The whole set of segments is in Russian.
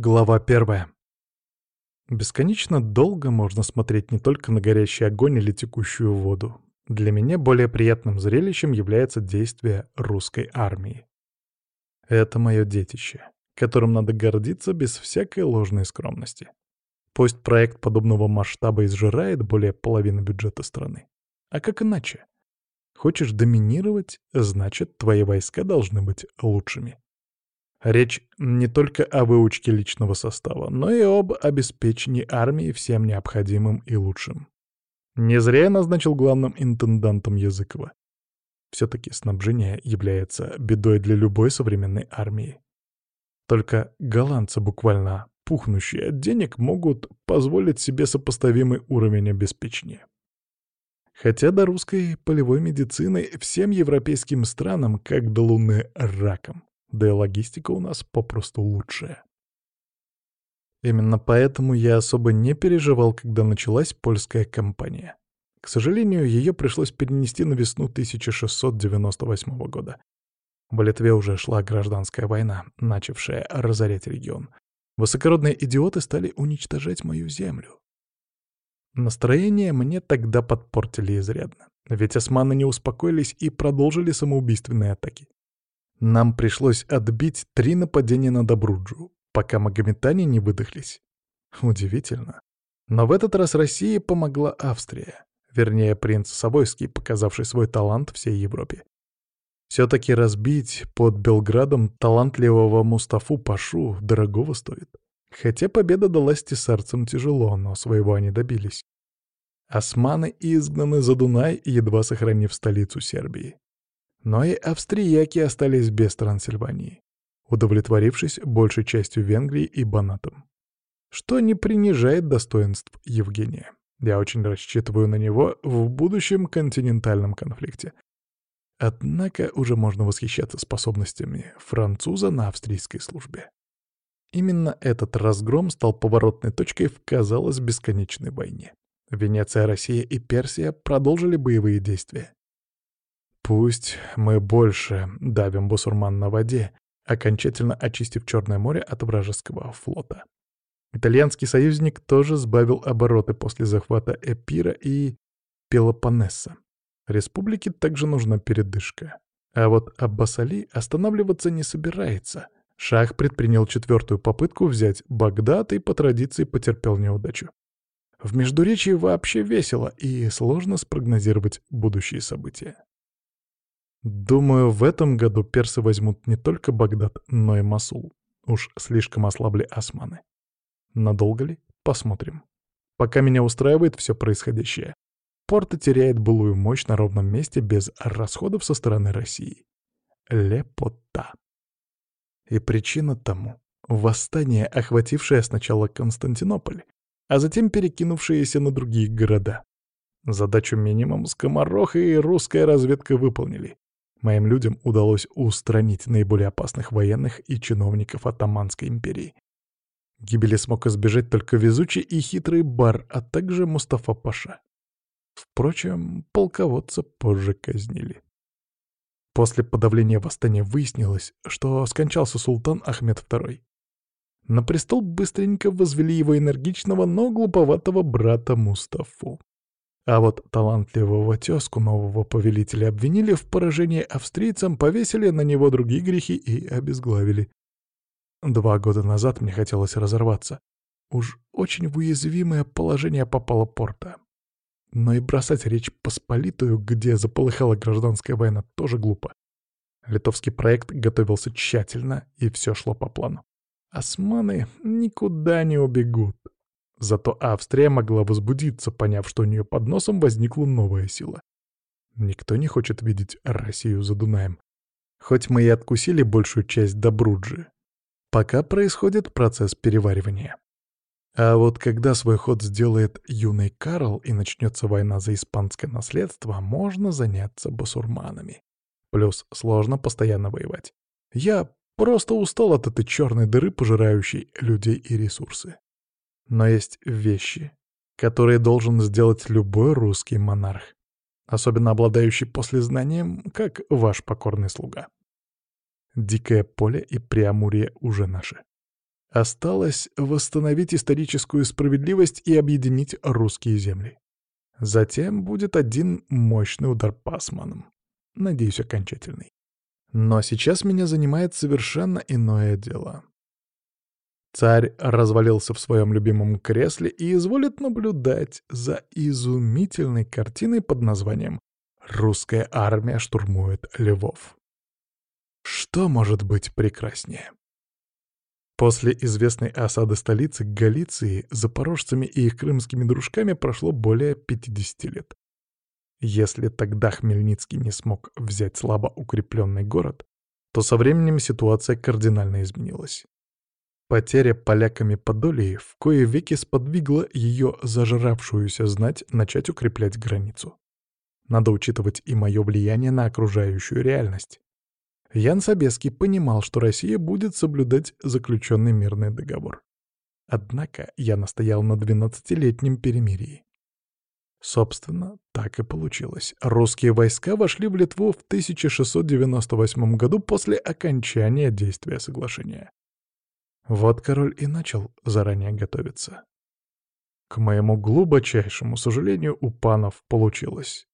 Глава первая. Бесконечно долго можно смотреть не только на горящий огонь или текущую воду. Для меня более приятным зрелищем является действие русской армии. Это мое детище, которым надо гордиться без всякой ложной скромности. Пусть проект подобного масштаба изжирает более половины бюджета страны. А как иначе? Хочешь доминировать, значит, твои войска должны быть лучшими. Речь не только о выучке личного состава, но и об обеспечении армии всем необходимым и лучшим. Не зря я назначил главным интендантом Языкова. Все-таки снабжение является бедой для любой современной армии. Только голландцы, буквально пухнущие от денег, могут позволить себе сопоставимый уровень обеспечения. Хотя до русской полевой медицины всем европейским странам как до луны раком да и логистика у нас попросту лучшая. Именно поэтому я особо не переживал, когда началась польская кампания. К сожалению, ее пришлось перенести на весну 1698 года. В Литве уже шла гражданская война, начавшая разорять регион. Высокородные идиоты стали уничтожать мою землю. Настроение мне тогда подпортили изрядно, ведь османы не успокоились и продолжили самоубийственные атаки. Нам пришлось отбить три нападения на Добруджу, пока магометане не выдохлись. Удивительно. Но в этот раз России помогла Австрия. Вернее, принц Савойский, показавший свой талант всей Европе. Все-таки разбить под Белградом талантливого Мустафу Пашу дорогого стоит. Хотя победа далась тесарцам тяжело, но своего они добились. Османы изгнаны за Дунай, едва сохранив столицу Сербии. Но и австрияки остались без Трансильвании, удовлетворившись большей частью Венгрии и Банатом. Что не принижает достоинств Евгения. Я очень рассчитываю на него в будущем континентальном конфликте. Однако уже можно восхищаться способностями француза на австрийской службе. Именно этот разгром стал поворотной точкой в, казалось, бесконечной войне. Венеция, Россия и Персия продолжили боевые действия. Пусть мы больше давим бусурман на воде, окончательно очистив Черное море от вражеского флота. Итальянский союзник тоже сбавил обороты после захвата Эпира и Пелопоннеса. Республике также нужна передышка. А вот Аббасали останавливаться не собирается. Шах предпринял четвертую попытку взять Багдад и по традиции потерпел неудачу. В Междуречии вообще весело и сложно спрогнозировать будущие события. Думаю, в этом году персы возьмут не только Багдад, но и Масул. Уж слишком ослабли османы. Надолго ли? Посмотрим. Пока меня устраивает все происходящее. Порта теряет былую мощь на ровном месте без расходов со стороны России. Лепота. И причина тому — восстание, охватившее сначала Константинополь, а затем перекинувшееся на другие города. Задачу минимум скомороха и русская разведка выполнили. Моим людям удалось устранить наиболее опасных военных и чиновников Атаманской империи. Гибели смог избежать только везучий и хитрый бар, а также Мустафа Паша. Впрочем, полководца позже казнили. После подавления восстания выяснилось, что скончался султан Ахмед II. На престол быстренько возвели его энергичного, но глуповатого брата Мустафу. А вот талантливого тезку нового повелителя обвинили в поражении австрийцам, повесили на него другие грехи и обезглавили. Два года назад мне хотелось разорваться. Уж очень в уязвимое положение попала порта. Но и бросать Речь Посполитую, где заполыхала гражданская война, тоже глупо. Литовский проект готовился тщательно, и все шло по плану. Османы никуда не убегут. Зато Австрия могла возбудиться, поняв, что у нее под носом возникла новая сила. Никто не хочет видеть Россию за Дунаем. Хоть мы и откусили большую часть Добруджи. Пока происходит процесс переваривания. А вот когда свой ход сделает юный Карл и начнется война за испанское наследство, можно заняться басурманами. Плюс сложно постоянно воевать. Я просто устал от этой черной дыры, пожирающей людей и ресурсы. Но есть вещи, которые должен сделать любой русский монарх, особенно обладающий послезнанием, как ваш покорный слуга. Дикое поле и Преамурье уже наши. Осталось восстановить историческую справедливость и объединить русские земли. Затем будет один мощный удар пасманом. Надеюсь, окончательный. Но сейчас меня занимает совершенно иное дело. Царь развалился в своем любимом кресле и изволит наблюдать за изумительной картиной под названием «Русская армия штурмует Львов». Что может быть прекраснее? После известной осады столицы Галиции запорожцами и их крымскими дружками прошло более 50 лет. Если тогда Хмельницкий не смог взять слабо укрепленный город, то со временем ситуация кардинально изменилась. Потеря поляками Подолии в кое веки сподвигла ее зажравшуюся знать начать укреплять границу. Надо учитывать и мое влияние на окружающую реальность. Ян Собеский понимал, что Россия будет соблюдать заключенный мирный договор. Однако я настоял на 12-летнем перемирии. Собственно, так и получилось. Русские войска вошли в Литву в 1698 году после окончания действия соглашения. Вот король и начал заранее готовиться. К моему глубочайшему сожалению, у панов получилось.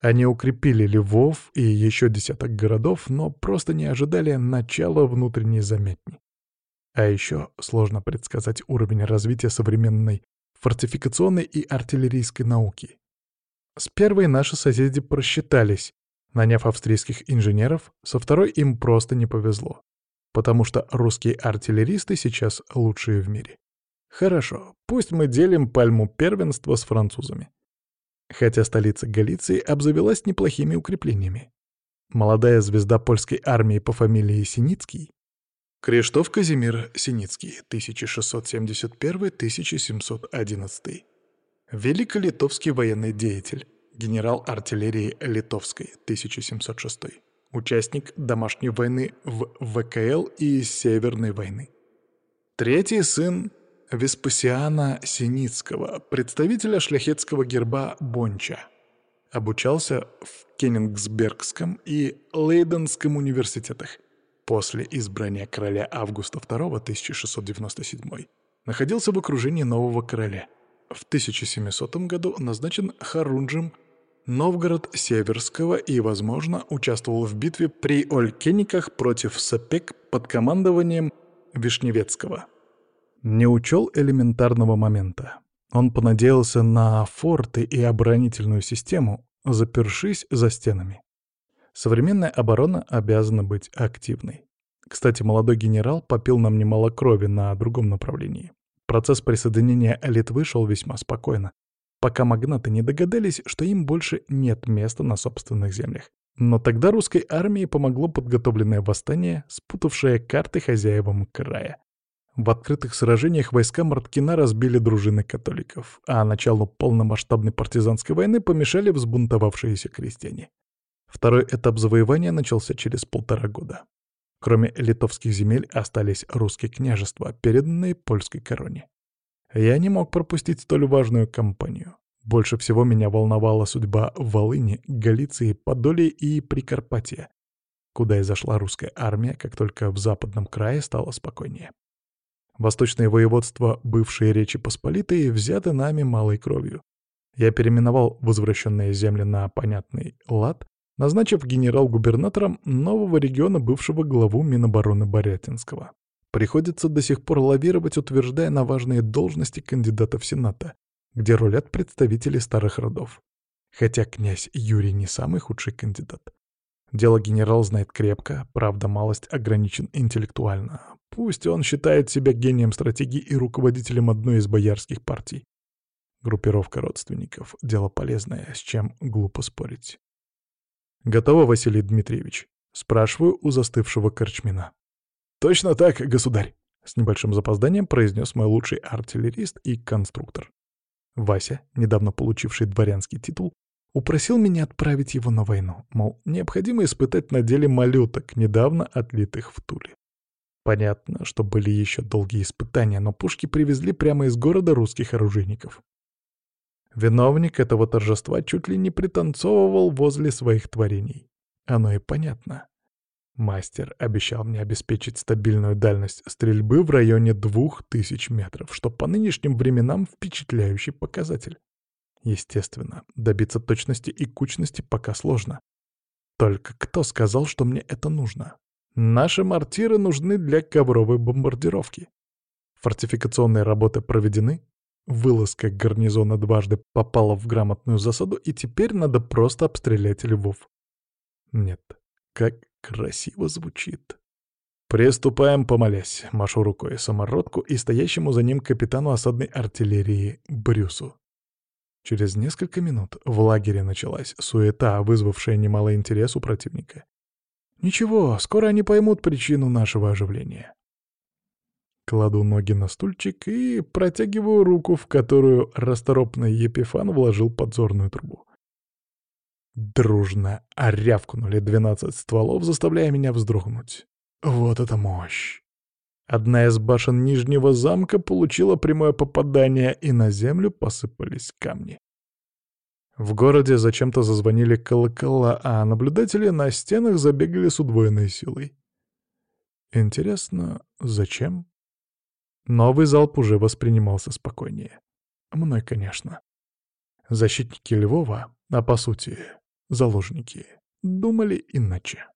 Они укрепили Львов и еще десяток городов, но просто не ожидали начала внутренней заметни. А еще сложно предсказать уровень развития современной фортификационной и артиллерийской науки. С первой наши соседи просчитались, наняв австрийских инженеров, со второй им просто не повезло потому что русские артиллеристы сейчас лучшие в мире. Хорошо, пусть мы делим пальму первенства с французами. Хотя столица Галиции обзавелась неплохими укреплениями. Молодая звезда польской армии по фамилии Синицкий Криштоф Казимир Синицкий, 1671-1711. Великолитовский военный деятель, генерал артиллерии Литовской, 1706 участник домашней войны в ВКЛ и Северной войны. Третий сын Веспасиана Синицкого, представителя шляхетского герба Бонча. Обучался в Кенингсбергском и Лейденском университетах. После избрания короля Августа II 1697 находился в окружении нового короля. В 1700 году назначен Харунжем Новгород Северского и, возможно, участвовал в битве при Олькениках против Сапек под командованием Вишневецкого. Не учел элементарного момента. Он понадеялся на форты и оборонительную систему, запершись за стенами. Современная оборона обязана быть активной. Кстати, молодой генерал попил нам немало крови на другом направлении. Процесс присоединения Литвы шел весьма спокойно, пока магнаты не догадались, что им больше нет места на собственных землях. Но тогда русской армии помогло подготовленное восстание, спутавшее карты хозяевам края. В открытых сражениях войска Марткина разбили дружины католиков, а началу полномасштабной партизанской войны помешали взбунтовавшиеся крестьяне. Второй этап завоевания начался через полтора года. Кроме литовских земель остались русские княжества, переданные польской короне. Я не мог пропустить столь важную кампанию. Больше всего меня волновала судьба Волыни, Галиции, Подолии и Прикарпатия, куда и зашла русская армия, как только в западном крае стало спокойнее. Восточные воеводства, бывшие Речи Посполитые, взяты нами малой кровью. Я переименовал возвращенные земли на понятный лад, назначив генерал-губернатором нового региона бывшего главу Минобороны Борятинского. Приходится до сих пор лавировать, утверждая на важные должности кандидатов Сената, где рулят представители старых родов. Хотя князь Юрий не самый худший кандидат. Дело генерал знает крепко, правда, малость ограничен интеллектуально. Пусть он считает себя гением стратегии и руководителем одной из боярских партий. Группировка родственников — дело полезное, с чем глупо спорить. «Готово, Василий Дмитриевич?» — спрашиваю у застывшего корчмина. «Точно так, государь!» — с небольшим запозданием произнес мой лучший артиллерист и конструктор. Вася, недавно получивший дворянский титул, упросил меня отправить его на войну, мол, необходимо испытать на деле малюток, недавно отлитых в Туле. Понятно, что были еще долгие испытания, но пушки привезли прямо из города русских оружейников. Виновник этого торжества чуть ли не пританцовывал возле своих творений. Оно и понятно. Мастер обещал мне обеспечить стабильную дальность стрельбы в районе двух тысяч метров, что по нынешним временам впечатляющий показатель. Естественно, добиться точности и кучности пока сложно. Только кто сказал, что мне это нужно? Наши мортиры нужны для ковровой бомбардировки. Фортификационные работы проведены, вылазка гарнизона дважды попала в грамотную засаду, и теперь надо просто обстрелять львов. Нет, как красиво звучит. «Приступаем, помолясь», — машу рукой самородку и стоящему за ним капитану осадной артиллерии Брюсу. Через несколько минут в лагере началась суета, вызвавшая немало интерес у противника. Ничего, скоро они поймут причину нашего оживления. Кладу ноги на стульчик и протягиваю руку, в которую расторопный Епифан вложил подзорную трубу. Дружно рявкнули двенадцать стволов, заставляя меня вздрогнуть. Вот это мощь! Одна из башен Нижнего замка получила прямое попадание, и на землю посыпались камни. В городе зачем-то зазвонили колокола, а наблюдатели на стенах забегали с удвоенной силой. Интересно, зачем? Новый залп уже воспринимался спокойнее. Мной, конечно. Защитники Львова, а по сути, заложники, думали иначе.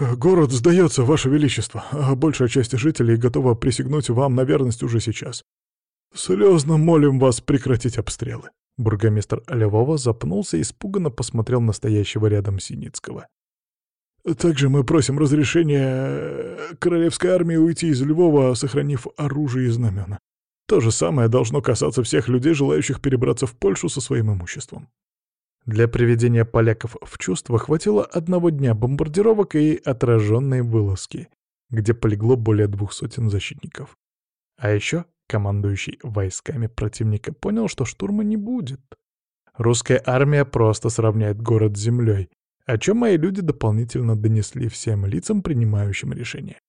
«Город сдается, Ваше Величество, а большая часть жителей готова присягнуть вам на верность уже сейчас. Слезно молим вас прекратить обстрелы». Бургомистр Львова запнулся и испуганно посмотрел на стоящего рядом Синицкого. «Также мы просим разрешения королевской армии уйти из Львова, сохранив оружие и знамена. То же самое должно касаться всех людей, желающих перебраться в Польшу со своим имуществом». Для приведения поляков в чувство хватило одного дня бомбардировок и отраженной вылазки, где полегло более двух сотен защитников. А еще командующий войсками противника понял, что штурма не будет. Русская армия просто сравняет город с землей, о чем мои люди дополнительно донесли всем лицам, принимающим решения.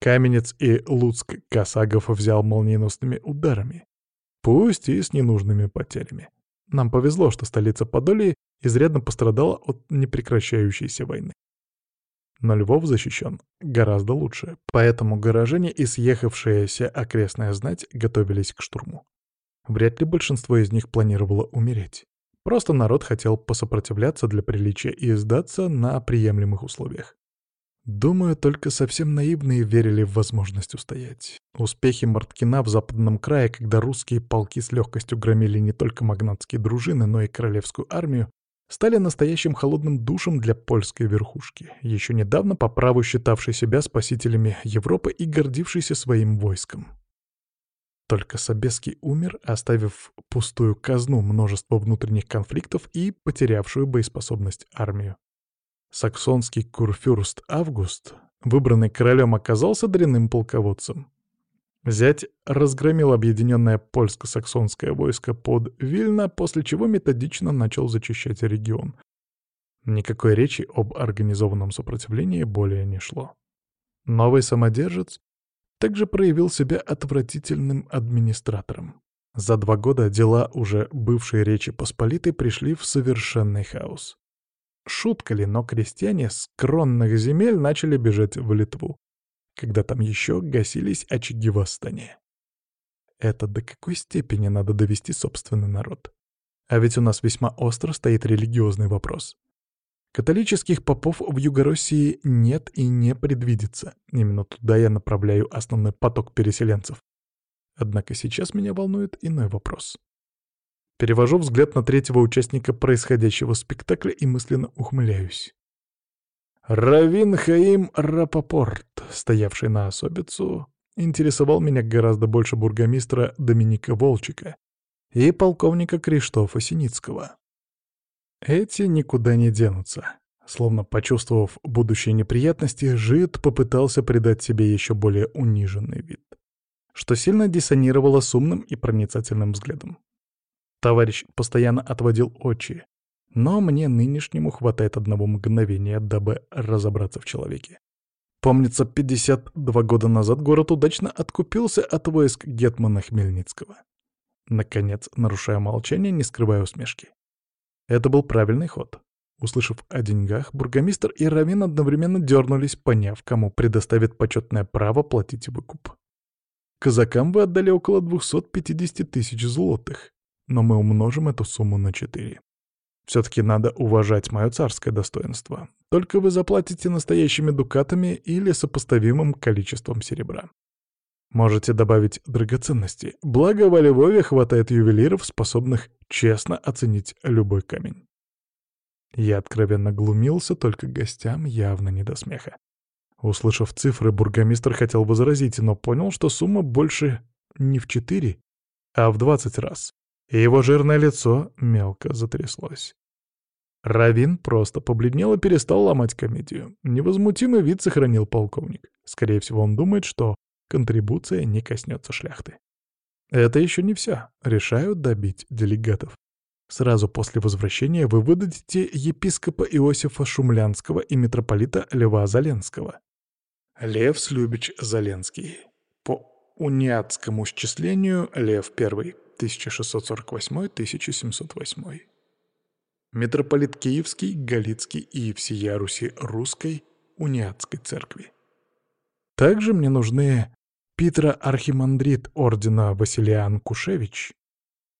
Каменец и Луцк Косагов взял молниеносными ударами, пусть и с ненужными потерями. Нам повезло, что столица Подолии изрядно пострадала от непрекращающейся войны. Но Львов защищен гораздо лучше, поэтому горожане и съехавшаяся окрестная знать готовились к штурму. Вряд ли большинство из них планировало умереть. Просто народ хотел посопротивляться для приличия и сдаться на приемлемых условиях. Думаю, только совсем наивные верили в возможность устоять. Успехи Марткина в западном крае, когда русские полки с легкостью громили не только магнатские дружины, но и королевскую армию, стали настоящим холодным душем для польской верхушки, еще недавно по праву считавшей себя спасителями Европы и гордившейся своим войском. Только Собеский умер, оставив пустую казну, множество внутренних конфликтов и потерявшую боеспособность армию. Саксонский курфюрст Август, выбранный королем, оказался дрянным полководцем. Зять разгромил объединенное польско-саксонское войско под Вильно, после чего методично начал зачищать регион. Никакой речи об организованном сопротивлении более не шло. Новый самодержец также проявил себя отвратительным администратором. За два года дела уже бывшей Речи Посполитой пришли в совершенный хаос. Шутка ли, но крестьяне с кронных земель начали бежать в Литву, когда там еще гасились очаги восстания. Это до какой степени надо довести собственный народ? А ведь у нас весьма остро стоит религиозный вопрос. Католических попов в Югороссии нет и не предвидится. Именно туда я направляю основной поток переселенцев. Однако сейчас меня волнует иной вопрос. Перевожу взгляд на третьего участника происходящего спектакля и мысленно ухмыляюсь. Равин Хаим Рапопорт, стоявший на особицу, интересовал меня гораздо больше бургомистра Доминика Волчика и полковника Криштофа Синицкого. Эти никуда не денутся. Словно почувствовав будущие неприятности, Жид попытался придать себе еще более униженный вид, что сильно диссонировало с умным и проницательным взглядом. Товарищ постоянно отводил очи, но мне нынешнему хватает одного мгновения, дабы разобраться в человеке. Помнится, 52 года назад город удачно откупился от войск Гетмана Хмельницкого. Наконец, нарушая молчание, не скрывая усмешки. Это был правильный ход. Услышав о деньгах, бургомистр и Равин одновременно дернулись, поняв, кому предоставит почетное право платить выкуп. Казакам вы отдали около 250 тысяч злотых, но мы умножим эту сумму на 4. Все-таки надо уважать мое царское достоинство. Только вы заплатите настоящими дукатами или сопоставимым количеством серебра. Можете добавить драгоценности. Благо во Львове хватает ювелиров, способных честно оценить любой камень. Я откровенно глумился, только гостям явно не до смеха. Услышав цифры, бургомистр хотел возразить, но понял, что сумма больше не в четыре, а в двадцать раз, и его жирное лицо мелко затряслось. Равин просто побледнел и перестал ломать комедию. Невозмутимый вид сохранил полковник. Скорее всего, он думает, что контрибуция не коснется шляхты. Это еще не все. Решают добить делегатов. Сразу после возвращения вы выдадите епископа Иосифа Шумлянского и митрополита Льва Заленского. Лев Слюбич Заленский. По униатскому счислению Лев I, 1648-1708. Митрополит Киевский, Галицкий и всея Руси Русской униатской церкви. Также мне нужны Питра Архимандрит ордена Василиан Кушевич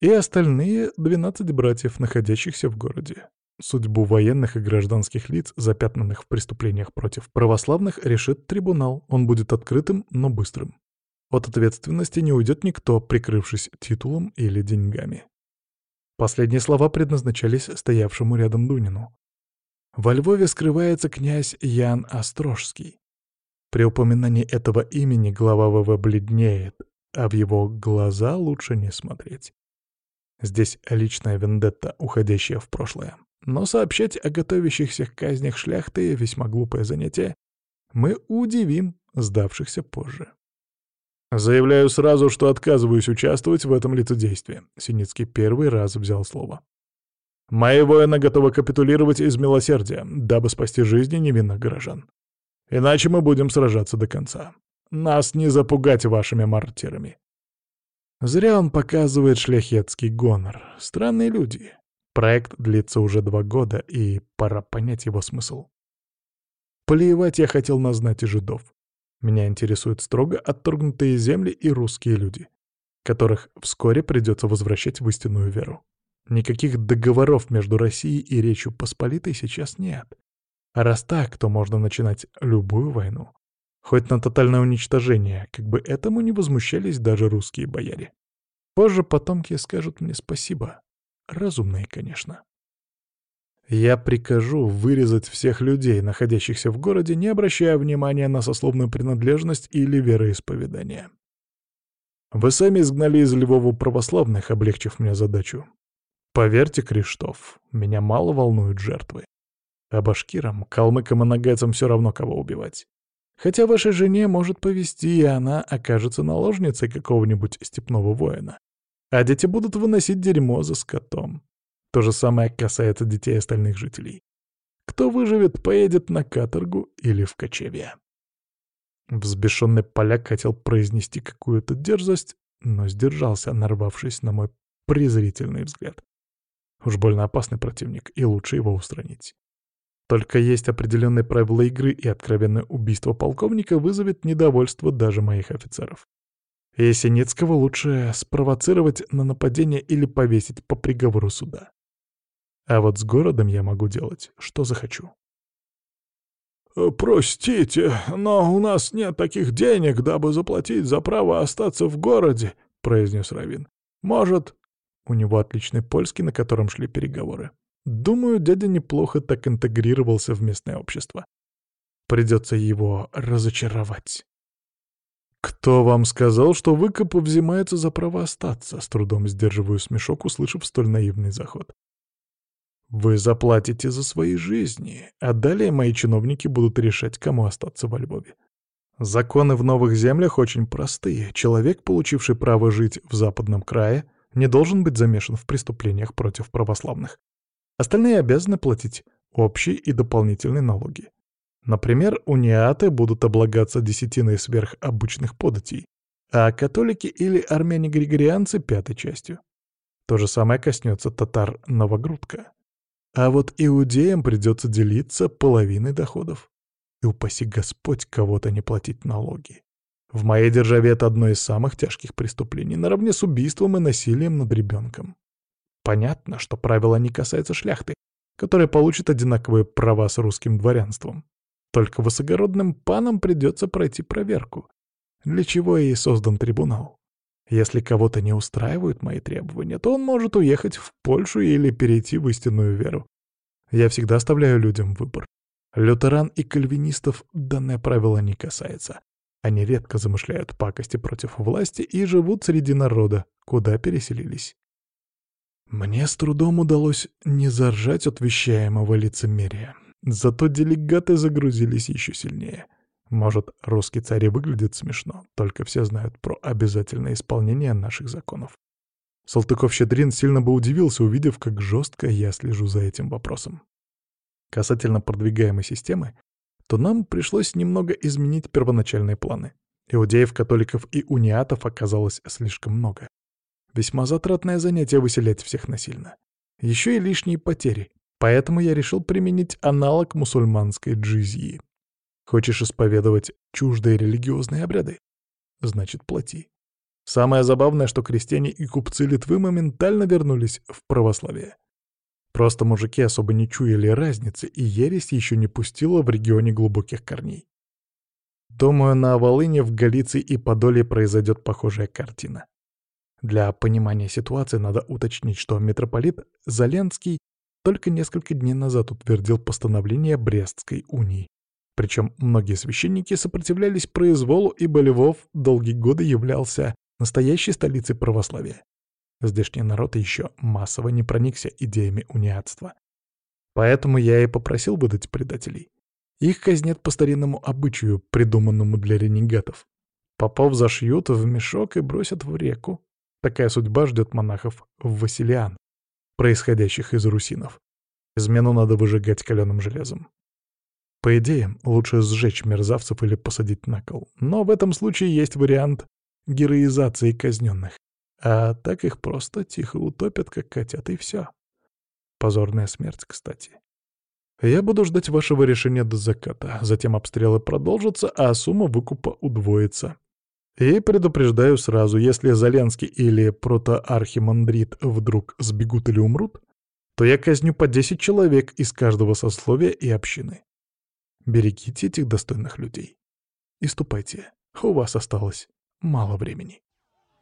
и остальные 12 братьев, находящихся в городе. Судьбу военных и гражданских лиц, запятнанных в преступлениях против православных, решит трибунал. Он будет открытым, но быстрым. От ответственности не уйдет никто, прикрывшись титулом или деньгами. Последние слова предназначались стоявшему рядом Дунину. Во Львове скрывается князь Ян Острожский. При упоминании этого имени глава ВВ бледнеет, а в его глаза лучше не смотреть. Здесь личная вендетта, уходящая в прошлое. Но сообщать о готовящихся казнях шляхты — весьма глупое занятие. Мы удивим сдавшихся позже. «Заявляю сразу, что отказываюсь участвовать в этом лицедействе», — Синицкий первый раз взял слово. «Мои воины готовы капитулировать из милосердия, дабы спасти жизни невинных горожан. Иначе мы будем сражаться до конца. Нас не запугать вашими мартирами. Зря он показывает шляхетский гонор. Странные люди. Проект длится уже два года, и пора понять его смысл. Плевать я хотел на знать и жидов. Меня интересуют строго отторгнутые земли и русские люди, которых вскоре придется возвращать в истинную веру. Никаких договоров между Россией и Речью Посполитой сейчас нет. А раз так, то можно начинать любую войну. Хоть на тотальное уничтожение, как бы этому не возмущались даже русские бояре. Позже потомки скажут мне спасибо. Разумные, конечно. Я прикажу вырезать всех людей, находящихся в городе, не обращая внимания на сословную принадлежность или вероисповедание. Вы сами изгнали из Львова православных, облегчив мне задачу. Поверьте, Криштоф, меня мало волнуют жертвы. А башкирам, калмыкам и нагайцам все равно кого убивать. Хотя вашей жене может повезти, и она окажется наложницей какого-нибудь степного воина. А дети будут выносить дерьмо за скотом. То же самое касается детей остальных жителей. Кто выживет, поедет на каторгу или в кочевье. Взбешенный поляк хотел произнести какую-то дерзость, но сдержался, нарвавшись на мой презрительный взгляд. Уж больно опасный противник, и лучше его устранить. Только есть определенные правила игры, и откровенное убийство полковника вызовет недовольство даже моих офицеров. И Синицкого лучше спровоцировать на нападение или повесить по приговору суда. А вот с городом я могу делать, что захочу. «Э, «Простите, но у нас нет таких денег, дабы заплатить за право остаться в городе», — произнес Равин. «Может...» У него отличный польский, на котором шли переговоры. Думаю, дядя неплохо так интегрировался в местное общество. Придется его разочаровать. «Кто вам сказал, что выкуп взимается за право остаться?» С трудом сдерживаю смешок, услышав столь наивный заход. «Вы заплатите за свои жизни, а далее мои чиновники будут решать, кому остаться во Львове. Законы в новых землях очень простые. Человек, получивший право жить в западном крае, не должен быть замешан в преступлениях против православных. Остальные обязаны платить общие и дополнительные налоги. Например, униаты будут облагаться десятиной сверх обычных податей, а католики или армяне-григорианцы — пятой частью. То же самое коснется татар-новогрудка. А вот иудеям придется делиться половиной доходов. И упаси Господь кого-то не платить налоги. В моей державе это одно из самых тяжких преступлений, наравне с убийством и насилием над ребенком. Понятно, что правило не касается шляхты, которая получит одинаковые права с русским дворянством. Только высокородным панам придется пройти проверку, для чего и создан трибунал. Если кого-то не устраивают мои требования, то он может уехать в Польшу или перейти в истинную веру. Я всегда оставляю людям выбор. Лютеран и кальвинистов данное правило не касается. Они редко замышляют пакости против власти и живут среди народа, куда переселились. Мне с трудом удалось не заржать от вещаемого лицемерия. Зато делегаты загрузились еще сильнее. Может, русский царь и выглядит смешно, только все знают про обязательное исполнение наших законов. Салтыков-Щедрин сильно бы удивился, увидев, как жестко я слежу за этим вопросом. Касательно продвигаемой системы, то нам пришлось немного изменить первоначальные планы. Иудеев, католиков и униатов оказалось слишком много. Весьма затратное занятие выселять всех насильно. Еще и лишние потери, поэтому я решил применить аналог мусульманской джизьи. Хочешь исповедовать чуждые религиозные обряды? Значит, плати. Самое забавное, что крестьяне и купцы Литвы моментально вернулись в православие. Просто мужики особо не чуяли разницы, и ересь еще не пустила в регионе глубоких корней. Думаю, на Волыне, в Галиции и Подоле произойдет похожая картина. Для понимания ситуации надо уточнить, что митрополит Заленский только несколько дней назад утвердил постановление Брестской унии. Причем многие священники сопротивлялись произволу, ибо Львов долгие годы являлся настоящей столицей православия. Здешний народ еще массово не проникся идеями униатства. Поэтому я и попросил выдать предателей. Их казнят по старинному обычаю, придуманному для ренегатов. Попов зашьют в мешок и бросят в реку. Такая судьба ждет монахов в Василиан, происходящих из русинов. Измену надо выжигать каленым железом. По идее, лучше сжечь мерзавцев или посадить на кол. Но в этом случае есть вариант героизации казненных. А так их просто тихо утопят, как котят, и все. Позорная смерть, кстати. Я буду ждать вашего решения до заката. Затем обстрелы продолжатся, а сумма выкупа удвоится. И предупреждаю сразу, если Заленский или протоархимандрит вдруг сбегут или умрут, то я казню по 10 человек из каждого сословия и общины. Берегите этих достойных людей. И ступайте, у вас осталось мало времени.